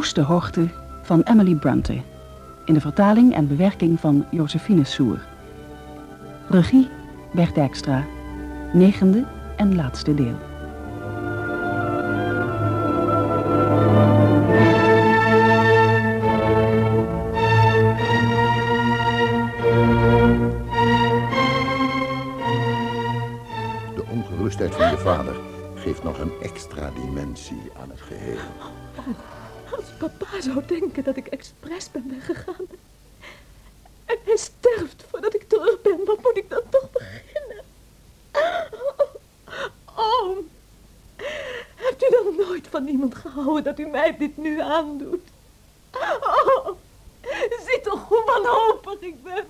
Woeste Hoogte van Emily Bronte. In de vertaling en bewerking van Josephine Soer. Regie Bert Dijkstra. Negende en laatste deel. De ongerustheid van je vader geeft nog een extra dimensie aan het geheel. Papa zou denken dat ik expres ben weggegaan. En hij sterft voordat ik terug ben, wat moet ik dan toch beginnen? Oom, hebt u dan nooit van iemand gehouden dat u mij dit nu aandoet? Oh, zie toch hoe wanhopig ik ben.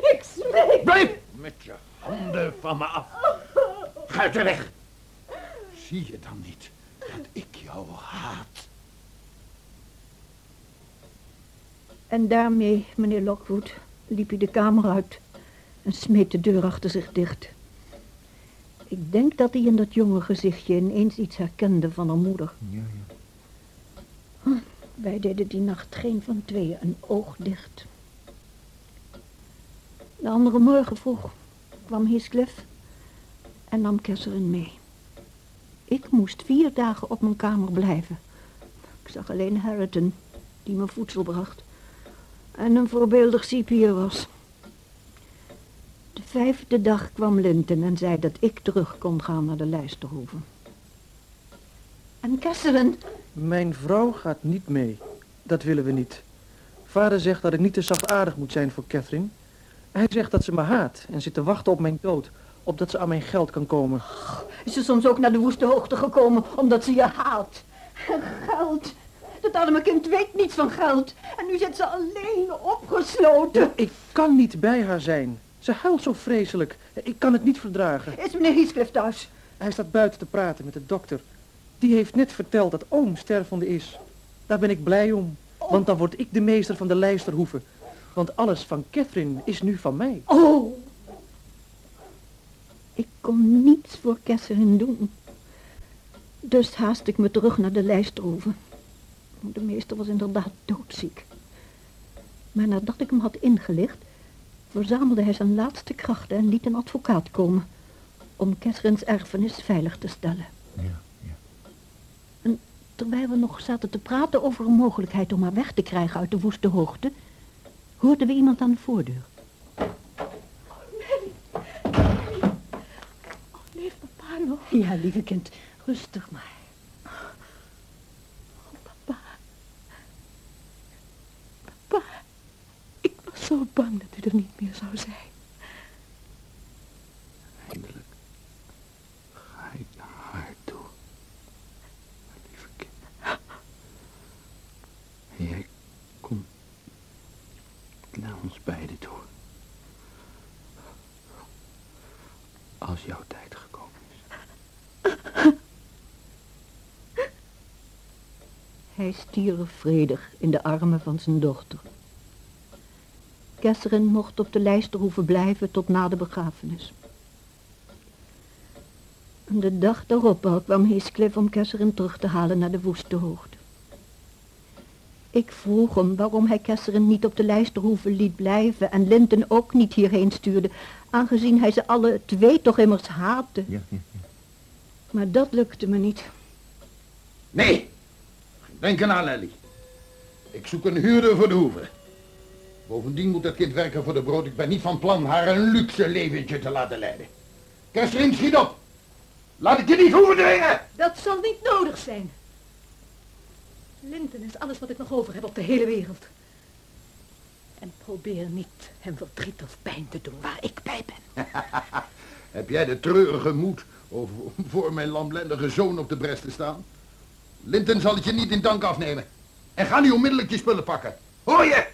Ik smeek. Blijf met je handen van me af. Ga de weg. Zie je dan niet dat ik jou haat? En daarmee, meneer Lockwood, liep hij de kamer uit en smeet de deur achter zich dicht. Ik denk dat hij in dat jonge gezichtje ineens iets herkende van haar moeder. Ja, ja. Wij deden die nacht geen van tweeën een oog dicht. De andere morgen vroeg kwam Heathcliff en nam Kesserin mee. Ik moest vier dagen op mijn kamer blijven. Ik zag alleen Harriton, die me voedsel bracht. En een voorbeeldig cipier was. De vijfde dag kwam Linton en zei dat ik terug kon gaan naar de Lijsterhoeve. En Kesserin? Mijn vrouw gaat niet mee. Dat willen we niet. Vader zegt dat ik niet te zachtaardig moet zijn voor Catherine. Hij zegt dat ze me haat en zit te wachten op mijn dood, opdat ze aan mijn geld kan komen. Is ze soms ook naar de woeste hoogte gekomen omdat ze je haat? Geld. Dat arme kind weet niets van geld. En nu zit ze alleen opgesloten. Ik kan niet bij haar zijn. Ze huilt zo vreselijk. Ik kan het niet verdragen. Is meneer Heathcliff thuis? Hij staat buiten te praten met de dokter. Die heeft net verteld dat oom stervende is. Daar ben ik blij om. Want dan word ik de meester van de Lijsterhoeve. Want alles van Catherine is nu van mij. Oh! Ik kon niets voor Catherine doen. Dus haast ik me terug naar de Lijsterhoeve. De meester was inderdaad doodziek. Maar nadat ik hem had ingelicht, verzamelde hij zijn laatste krachten en liet een advocaat komen om Catherine's erfenis veilig te stellen. Ja, ja. En terwijl we nog zaten te praten over een mogelijkheid om haar weg te krijgen uit de woeste hoogte, hoorden we iemand aan de voordeur. Oh, leeft papa nog? Ja, lieve kind, rustig maar. Oh, papa. Papa, ik was zo bang dat u er niet meer zou zijn. Eindelijk ga ik naar haar toe. Mijn lieve kind. Jij komt naar ons beiden toe. Als jouw tijd gekomen is. Hij stierf vredig in de armen van zijn dochter. Catherine mocht op de lijsterhoeve blijven tot na de begrafenis. En de dag daarop al kwam Heathcliff om Catherine terug te halen naar de woeste hoogte. Ik vroeg hem waarom hij Catherine niet op de lijsterhoeve liet blijven en Linton ook niet hierheen stuurde, aangezien hij ze alle twee toch immers haatte. Ja, ja, ja. Maar dat lukte me niet. Nee! Denk eraan, Lily. Ik zoek een huurder voor de hoeve. Bovendien moet dat kind werken voor de brood. Ik ben niet van plan haar een luxe leventje te laten leiden. Catherine, schiet op! Laat ik je niet hoeven dringen! Dat zal niet nodig zijn. Linton is alles wat ik nog over heb op de hele wereld. En probeer niet hem verdriet of pijn te doen waar ik bij ben. Heb jij de treurige moed om voor mijn lamlendige zoon op de bres te staan? Linton zal het je niet in dank afnemen. En ga nu onmiddellijk je spullen pakken. Hoor je?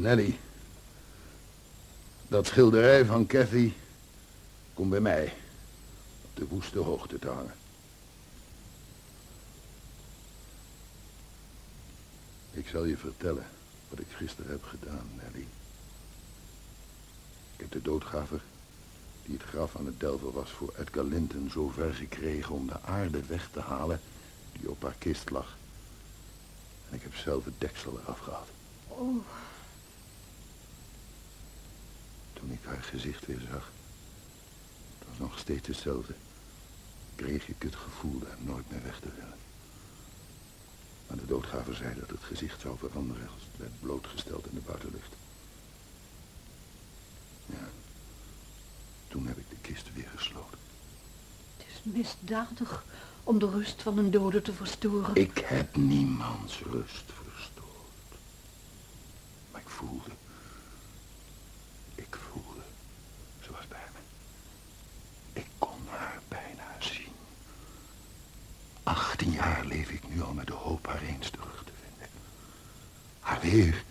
Nelly, dat schilderij van Cathy komt bij mij op de woeste hoogte te hangen. Ik zal je vertellen wat ik gisteren heb gedaan, Nelly. Ik heb de doodgraver, die het graf aan het delven was voor Edgar Linton, zo ver gekregen om de aarde weg te halen die op haar kist lag. En ik heb zelf het deksel eraf gehaald. Oh, Toen ik haar gezicht weer zag, het was nog steeds hetzelfde, kreeg ik het gevoel er nooit meer weg te willen. Maar de doodgraver zei dat het gezicht zou veranderen als het werd blootgesteld in de buitenlucht. Ja, toen heb ik de kist weer gesloten. het is misdadig om de rust van een dode te verstoren. Ik heb niemands rust verstoord. Maar ik voelde. Ik voelde. Ze was bij me. Ik kon haar bijna zien. 18 jaar leef ik nu al met de hoop haar eens terug te vinden. Haar weer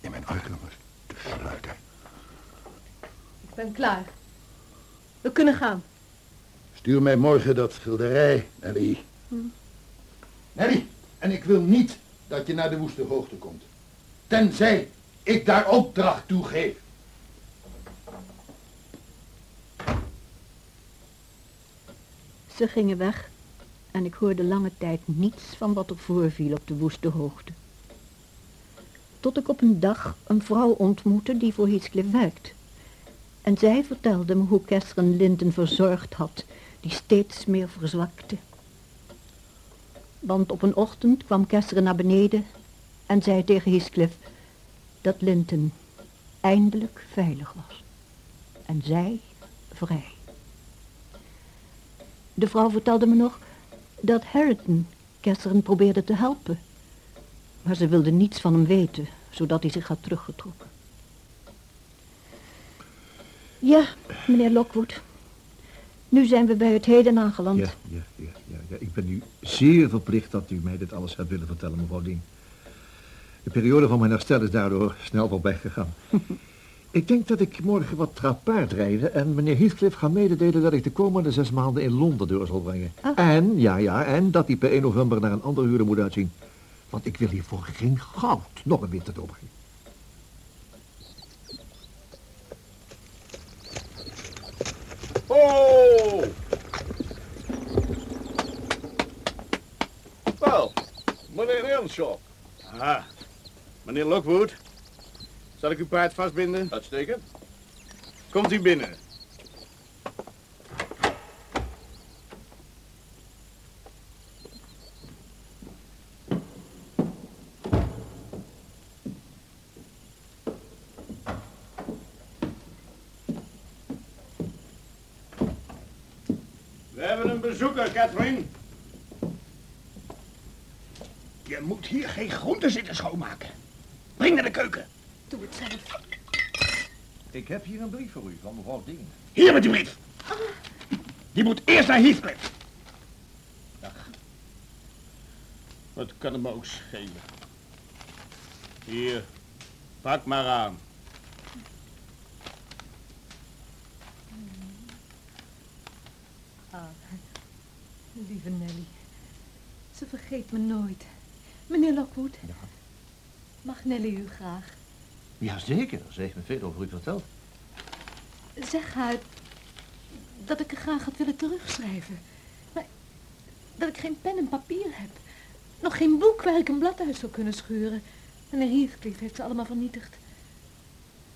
in mijn armen te sluiten. Ik ben klaar. We kunnen gaan. Stuur mij morgen dat schilderij, Nelly. Nelly, en ik wil niet dat je naar de woeste hoogte komt. Tenzij ik daar opdracht toe geef. Ze gingen weg en ik hoorde lange tijd niets van wat er voorviel op de woeste hoogte. Tot ik op een dag een vrouw ontmoette die voor Heathcliff werkt. En zij vertelde me hoe Catherine Linden verzorgd had, die steeds meer verzwakte. Want op een ochtend kwam Catherine naar beneden en zei tegen Heathcliff dat Linton eindelijk veilig was. En zij vrij. De vrouw vertelde me nog dat Harrington Catherine probeerde te helpen. Maar ze wilde niets van hem weten, zodat hij zich had teruggetrokken. Ja, meneer Lockwood. Nu zijn we bij het heden aangeland. Ja, ja, ja, ja, ja. Ik ben u zeer verplicht dat u mij dit alles hebt willen vertellen, mevrouw Dien. De periode van mijn herstel is daardoor snel voorbij gegaan. ik denk dat ik morgen wat ga paardrijden en meneer Heathcliff ga mededelen dat ik de komende zes maanden in Londen door zal brengen. Ah. En, ja, ja, en dat hij per 1 november naar een ander huren moet uitzien. Want ik wil hiervoor geen goud nog een winter doorbrengen. Oh! Wel, meneer Earnshaw. Ah, meneer Lockwood. Zal ik uw paard vastbinden? Uitstekend. Komt u binnen. We hebben een bezoeker, Catherine. Je moet hier geen groenten zitten schoonmaken. Breng naar de keuken. Doe het zelf. Ik heb hier een brief voor u van mevrouw. Hier met die brief. Die moet eerst naar Heathcliff. Wat kan hem ook schelen? Hier, pak maar aan. Ah, lieve Nelly. Ze vergeet me nooit. Meneer Lockwood. Mag Nelly u graag? Jazeker, ze heeft me veel over u verteld. Zeg haar dat ik er graag had willen terugschrijven. Maar dat ik geen pen en papier heb. Nog geen boek waar ik een blad uit zou kunnen scheuren. Meneer Heathcliff heeft ze allemaal vernietigd.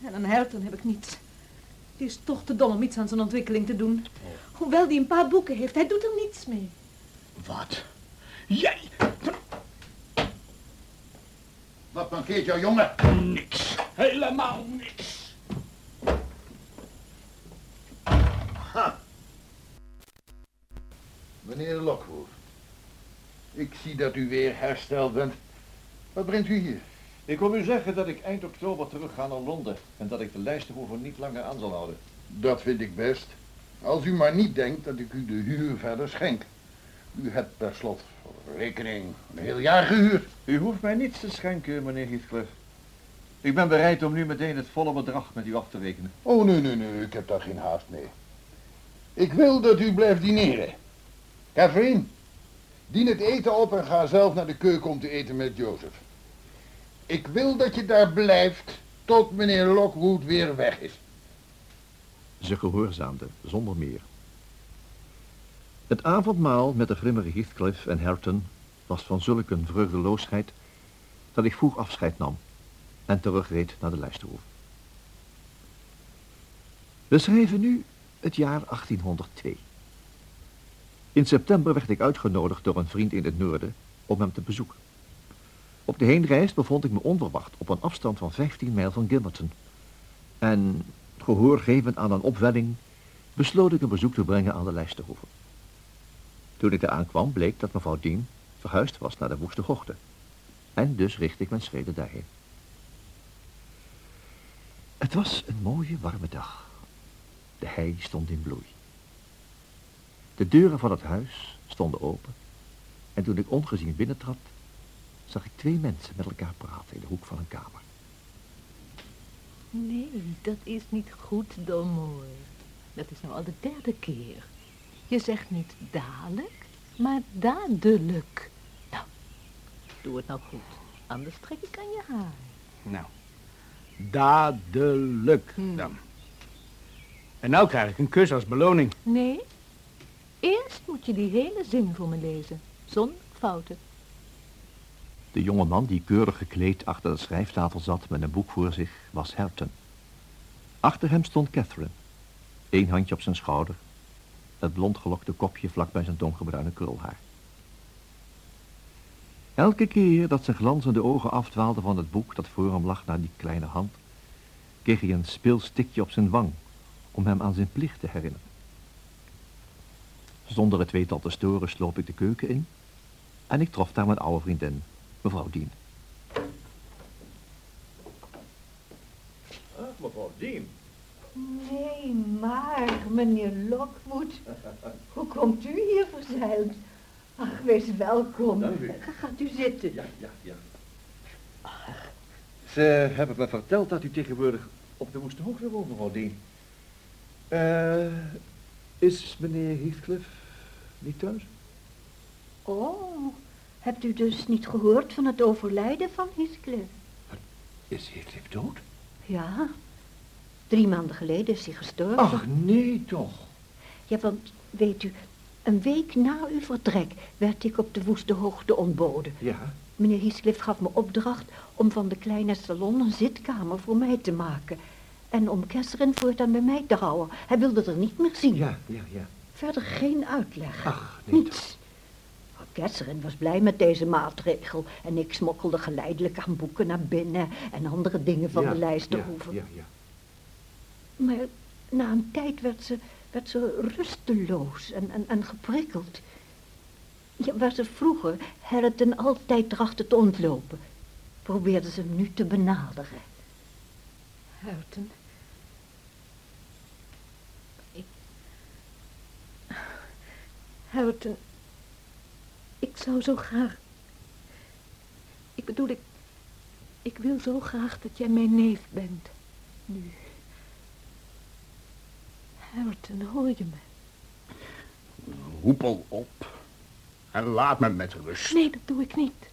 En aan Hareton heb ik niets. Die is toch te dom om iets aan zijn ontwikkeling te doen. Hoewel die een paar boeken heeft, hij doet er niets mee. Wat? Jij? Wat mankeert jou, jongen? Niks. Helemaal niks. Meneer Lockwood, ik zie dat u weer hersteld bent. Wat brengt u hier? Ik wil u zeggen dat ik eind oktober terug ga naar Londen en dat ik de lijstenhoever niet langer aan zal houden. Dat vind ik best. Als u maar niet denkt dat ik u de huur verder schenk. U hebt per slot rekening een heel jaar gehuurd. U hoeft mij niets te schenken, meneer Heathcliff. Ik ben bereid om nu meteen het volle bedrag met u af te rekenen. Oh, nee, nee, nee, ik heb daar geen haast mee. Ik wil dat u blijft dineren. Catherine, dien het eten op en ga zelf naar de keuken om te eten met Joseph. Ik wil dat je daar blijft tot meneer Lockwood weer weg is. Ze gehoorzaamde, zonder meer. Het avondmaal met de grimmige Heathcliff en Hareton was van zulk een vreugdeloosheid dat ik vroeg afscheid nam en terugreed naar de Lijsterhoef. We schrijven nu het jaar 1802. In september werd ik uitgenodigd door een vriend in het noorden om hem te bezoeken. Op de heenreis bevond ik me onverwacht op een afstand van 15 mijl van Gilmerton. En, gehoor gevend aan een opwelling, besloot ik een bezoek te brengen aan de Lijsterhoeve. Toen ik daar aankwam, bleek dat mevrouw Dien verhuisd was naar de Woeste Gochten. En dus richtte ik mijn schreden daarheen. Het was een mooie, warme dag. De hei stond in bloei. De deuren van het huis stonden open. En toen ik ongezien binnentrad, zag ik twee mensen met elkaar praten in de hoek van een kamer. Nee, dat is niet goed, Domoor. Dat is nou al de derde keer. Je zegt niet dadelijk, maar dadelijk. Nou, doe het nou goed. Anders trek ik aan je haar. Nou, dadelijk dan. En nou krijg ik een kus als beloning. Nee, eerst moet je die hele zin voor me lezen. Zonder fouten. De jonge man die keurig gekleed achter de schrijftafel zat met een boek voor zich, was Hareton. Achter hem stond Catherine. Eén handje op zijn schouder. Het blond gelokte kopje vlak bij zijn donkerbruine krulhaar. Elke keer dat zijn glanzende ogen afdwaalden van het boek dat voor hem lag naar die kleine hand, kreeg hij een speelstikje op zijn wang om hem aan zijn plicht te herinneren. Zonder het tweetal te storen sloop ik de keuken in en ik trof daar mijn oude vriendin, mevrouw Dien. Ah, mevrouw Dien. Nee, maar, meneer Lockwood. Hoe komt u hier verzeild? Ach, wees welkom. Dank u. Gaat u zitten. Ja, ja, ja. Ze hebben me verteld dat u tegenwoordig op de Woeste Hoogte woont, mevrouw Dien. Eh, is meneer Heathcliff niet thuis? Oh, hebt u dus niet gehoord van het overlijden van Heathcliff? Is Heathcliff dood? Ja, drie maanden geleden is hij gestorven. Ach, nee toch. Ja, want weet u, een week na uw vertrek werd ik op de Woeste Hoogte ontboden. Ja. Meneer Heathcliff gaf me opdracht om van de kleine salon een zitkamer voor mij te maken. En om Catherine voortaan bij mij te houden. Hij wilde er niet meer zien. Ja, ja, ja. Verder geen uitleg. Ach, nee Niets. Catherine was blij met deze maatregel en ik smokkelde geleidelijk aan boeken naar binnen en andere dingen van Ja, de lijst te ja, hoeven. Ja, ja. Maar na een tijd werd ze, werd ze rusteloos en, en, en geprikkeld. Ja, waar ze vroeger Hareton altijd trachtte te ontlopen, probeerde ze hem nu te benaderen. Hareton. Ik... Hareton. Ik zou zo graag... Ik bedoel, ik... Ik wil zo graag dat jij mijn neef bent. Nu. Hareton, hoor je me? Hoepel op. En laat me met rust. Nee, dat doe ik niet.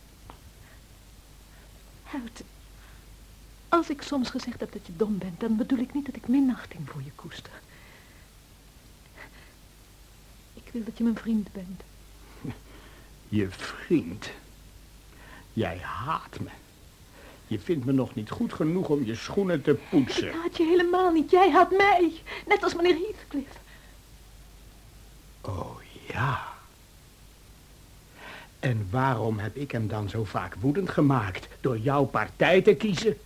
Hareton. Als ik soms gezegd heb dat je dom bent, dan bedoel ik niet dat ik minachting voor je koester. Ik wil dat je mijn vriend bent. Je vriend. Jij haat me. Je vindt me nog niet goed genoeg om je schoenen te poetsen. Ik haat je helemaal niet. Jij haat mij. Net als meneer Heathcliff. Oh ja. En waarom heb ik hem dan zo vaak woedend gemaakt? Door jouw partij te kiezen?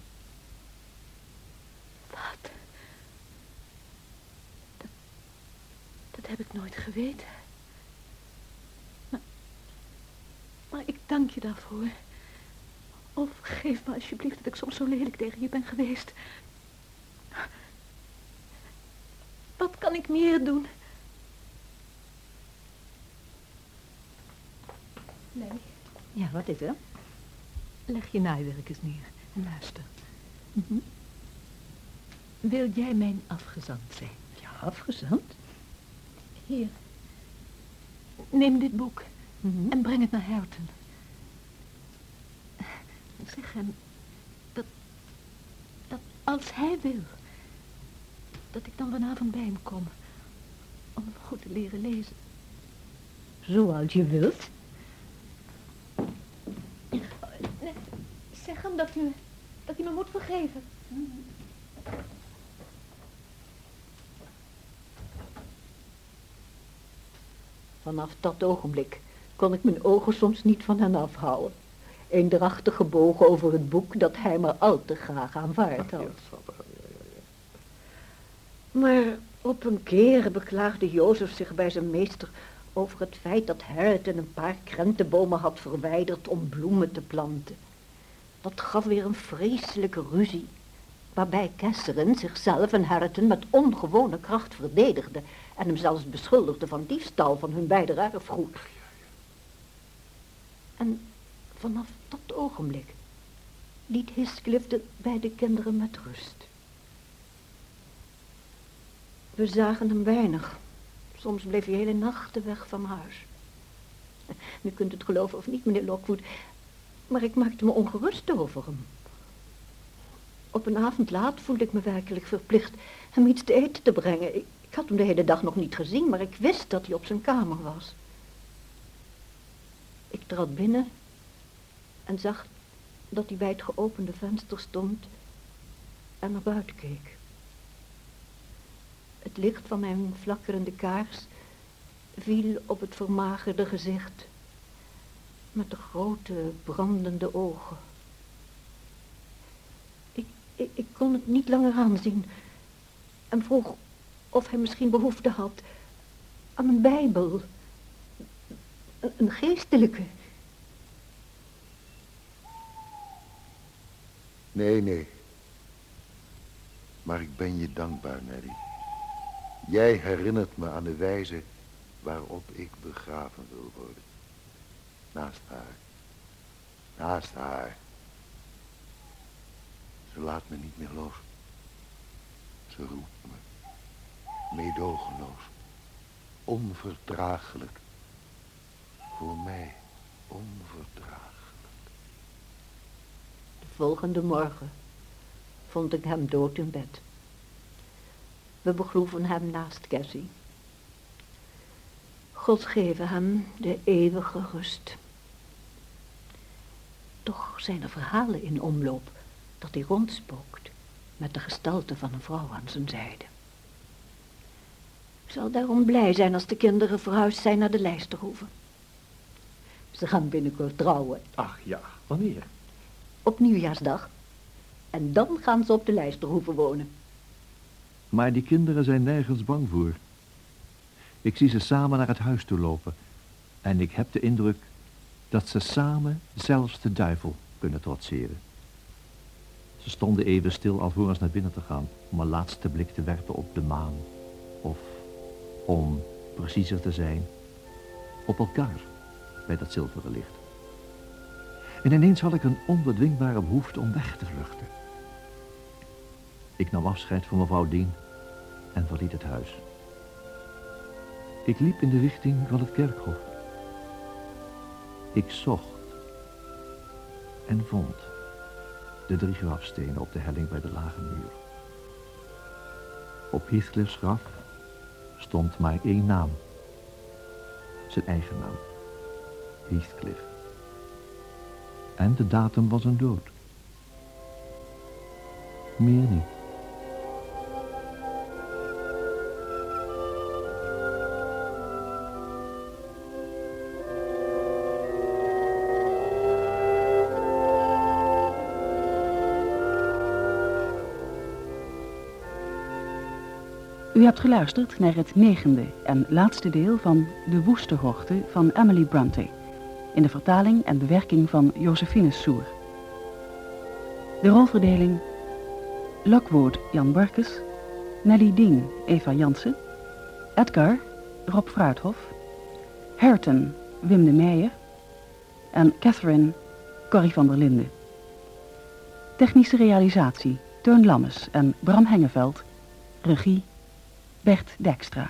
Wat? Dat, dat heb ik nooit geweten. Maar, maar ik dank je daarvoor. Of vergeef me alsjeblieft dat ik soms zo lelijk tegen je ben geweest. Wat kan ik meer doen? Nee, Ja, wat is er? leg je naaiwerk eens neer en luister. Mhm. Wil jij mijn afgezant zijn? Ja, afgezand. Hier. Neem dit boek Mhm. en breng het naar Hareton. Zeg hem dat, dat als hij wil, dat ik dan vanavond bij hem kom. Om hem goed te leren lezen. Zoals je wilt. Zeg hem dat u, dat u me moet vergeven. Vanaf dat ogenblik kon ik mijn ogen soms niet van hen afhouden. Eendrachtig gebogen over het boek dat hij maar al te graag aanvaard had. Maar op een keer beklaagde Jozef zich bij zijn meester over het feit dat Harriet een paar krentenbomen had verwijderd om bloemen te planten. Dat gaf weer een vreselijke ruzie, waarbij Kesseren zichzelf en Harriton met ongewone kracht verdedigde en hem zelfs beschuldigde van diefstal van hun beide erfgoed. En vanaf dat ogenblik liet Heathcliff de beide kinderen met rust. We zagen hem weinig. Soms bleef hij hele nachten weg van huis. U kunt het geloven of niet, meneer Lockwood, maar ik maakte me ongerust over hem. Op een avond laat voelde ik me werkelijk verplicht hem iets te eten te brengen. Ik, ik had hem de hele dag nog niet gezien, maar ik wist dat hij op zijn kamer was. Ik trad binnen en zag dat hij bij het geopende venster stond en naar buiten keek. Het licht van mijn flakkerende kaars viel op het vermagerde gezicht met de grote brandende ogen. Ik, ik, ik kon het niet langer aanzien en vroeg of hij misschien behoefte had aan een bijbel, een, een geestelijke. Nee, nee. Maar ik ben je dankbaar, Nelly. Jij herinnert me aan de wijze waarop ik begraven wil worden. Naast haar. Naast haar. Ze laat me niet meer los. Ze roept me. Meedogenloos. Onverdraaglijk. Voor mij onverdraaglijk. De volgende morgen vond ik hem dood in bed. We begroeven hem naast Cassie. God geven hem de eeuwige rust. Toch zijn er verhalen in omloop dat hij rondspookt met de gestalte van een vrouw aan zijn zijde. Ik zal daarom blij zijn als de kinderen verhuisd zijn naar de Lijsterhoeve. Ze gaan binnenkort trouwen. Ach ja, wanneer? Op nieuwjaarsdag. En dan gaan ze op de Lijsterhoeve wonen. Maar die kinderen zijn nergens bang voor. Ik zie ze samen naar het huis toe lopen. En ik heb de indruk dat ze samen zelfs de duivel kunnen trotseren. Ze stonden even stil alvorens naar binnen te gaan om een laatste blik te werpen op de maan. Of, om preciezer te zijn, op elkaar bij dat zilveren licht. En ineens had ik een onbedwingbare behoefte om weg te vluchten. Ik nam afscheid van mevrouw Dien en verliet het huis. Ik liep in de richting van het kerkhof. Ik zocht en vond de drie grafstenen op de helling bij de lage muur. Op Heathcliff's graf stond maar één naam. Zijn eigen naam. Heathcliff. En de datum was een dood. Meer niet. U hebt geluisterd naar het negende en laatste deel van De Woeste Hoogte van Emily Bronte. In de vertaling en bewerking van Josephine Soer. De rolverdeling Lockwood Jan Barkes, Nelly Dien Eva Jansen, Edgar Rob Fruithof, Hareton Wim de Meijer en Catherine Corrie van der Linden. Technische realisatie Teun Lammes en Bram Hengeveld. Regie Bert Dijkstra.